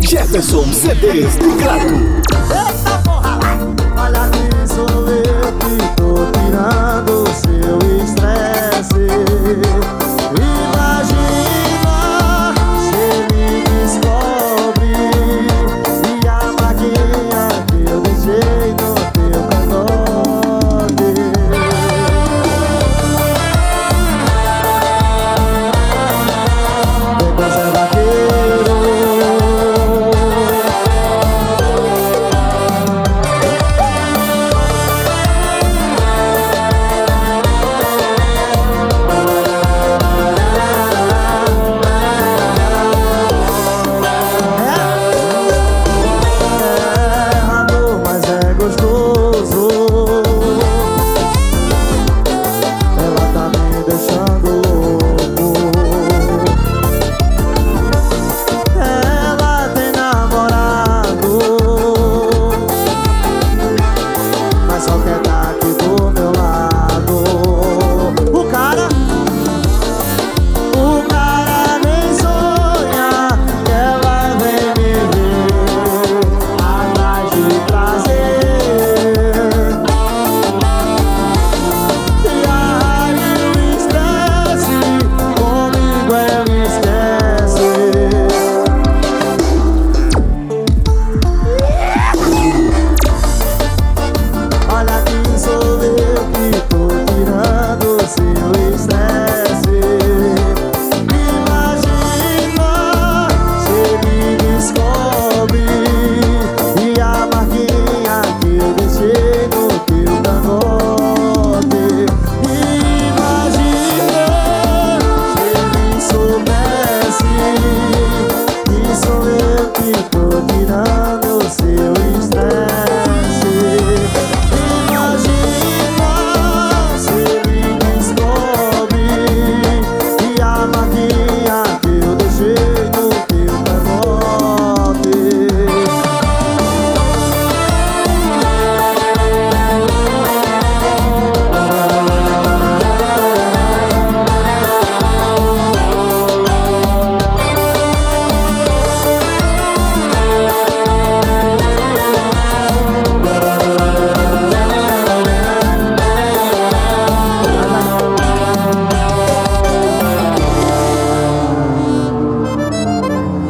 Jefferson CDs de Crato.